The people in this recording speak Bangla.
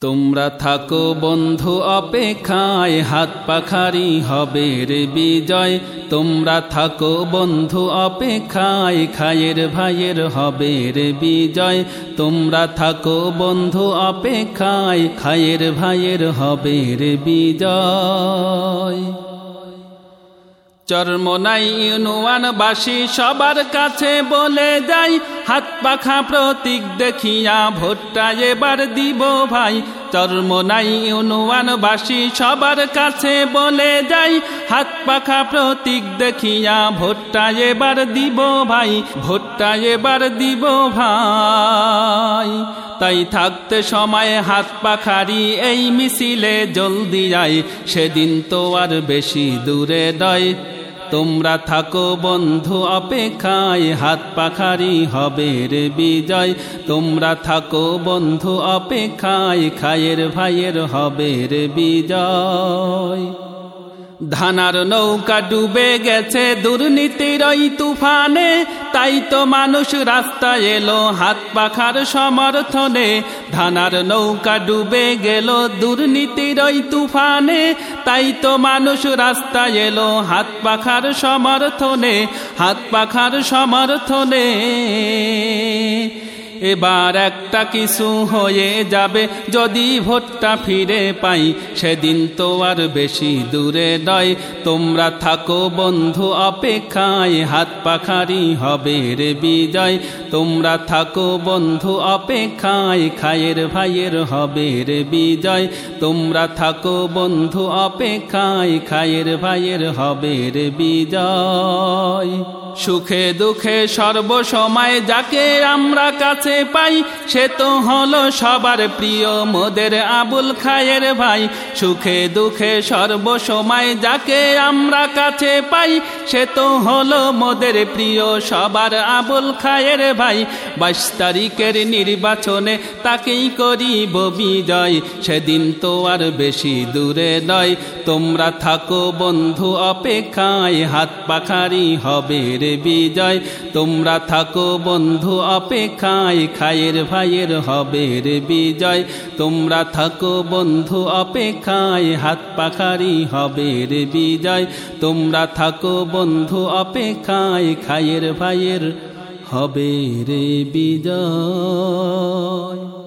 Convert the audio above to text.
তোমরা থাকো বন্ধু অপেক্ষায়, হাত পাখারি হবে রে বিজয়। তোমরা থাকো বন্ধু অপেক্ষায়, খায়ের ভাইয়ের হবে রে বিজয়। তোমরা থাকো বন্ধু অপেক্ষায়, খায়ের ভাইয়ের হবে রে বিজয়। চর্মনাই বাসি সবার কাছে বলে যাই, হাত পাখা প্রতীক দেখিয়া ভোটটা এবার দিব ভাই। চর্মনাই বাসি সবার কাছে বলে যাই, হাত পাখা প্রতীক দেখিয়া ভোটটা এবার দিব ভাই, ভোটটা এবার দিব ভাই। তাই থাকতে সময় হাত পাখারি এই মিছিলে জলদি যায় সেদিন তো আর বেশি দূরে দয়। তোমরা থাকো বন্ধু অপেক্ষায়, হাত পাখারি হবে রে বিজয়। তোমরা থাকো বন্ধু অপেক্ষায়, খায়ের ভাইয়ের হবে রে বিজয়। ধানার নৌকা ডুবে গেছে দুর্নীতির ওই তুফানে, তাই তো মানুষ রাস্তায় এলো হাত পাখার সমর্থনে। ধানার নৌকা ডুবে গেল দুর্নীতির ওই তুফানে তাই তো মানুষ রাস্তায় এলো হাত পাখার সমর্থনে হাত পাখার সমর্থনে। এবার একটা কিছু হয়ে যাবে, যদি ভোটটা ফিরে পাই, সেদিন তো আর বেশি দূরে নয়। তোমরা থাকো বন্ধু অপেক্ষায়, হাত পাখারি হবে রে বিজয়। তোমরা থাকো বন্ধু অপেক্ষায়, খায়ের ভাইয়ের হবে রে বিজয়। তোমরা থাকো বন্ধু অপেক্ষায়, খায়ের ভাইয়ের হবে রে বিজয়। সুখে দুঃখে সর্বসময় যাকে আমরা কাছে পাই, সে তো হলো সবার প্রিয় মোদের আবুল খায়ের ভাই। সুখে দুঃখে সর্বসময় যাকে আমরা কাছে পাই, সে তো হলো মোদের প্রিয় সবার আবুল খায়ের ভাই। বাইশ তারিখের নির্বাচনে তাকেই করিব বিজয়, সেদিন তো আর বেশি দূরে নয়। তোমরা থাকো বন্ধু অপেক্ষায়, হাত পাখারি হবে রে বিজয়। তোমরা থাকো বন্ধু অপেক্ষায়, খায়ের ভাইয়ের হবে রে বিজয়। তোমরা থাকো বন্ধু অপেক্ষায়, হাত পাখারি হবে বিজয়। তোমরা থাকো বন্ধু অপেক্ষায়, খায়ের ভাইয়ের হবে বিজয়।